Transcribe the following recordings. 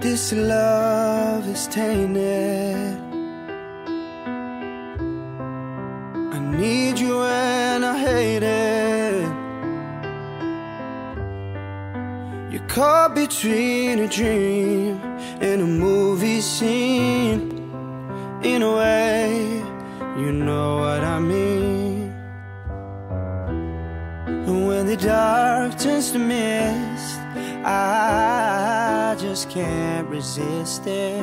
This love is tainted. I need you and I hate it. You're caught between a dream and a movie scene. In a way, you know what I mean. And when the dark turns to mist, I just can't resist it.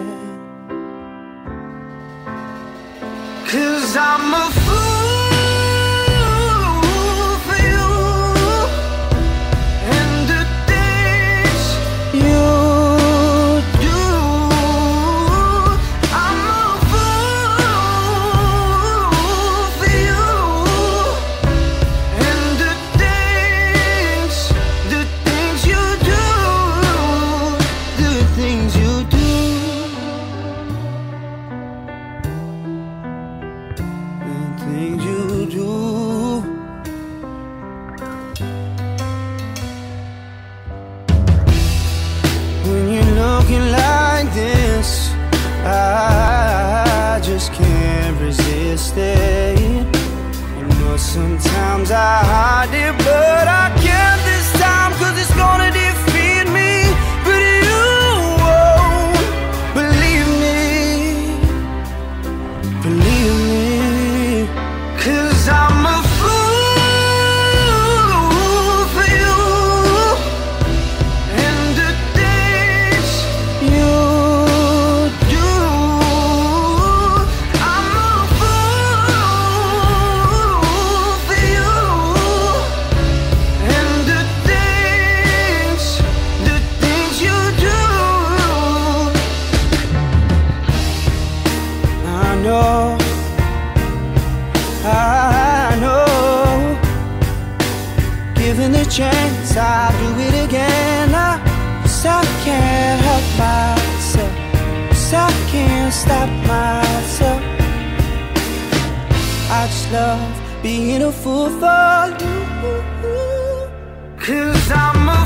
Cause I'm a fool just can't resist it. You know, sometimes I I know, I know. Given the chance, I'll do it again. I, I can't help myself. I can't stop myself. I just love being a fool for you. Cause I'm.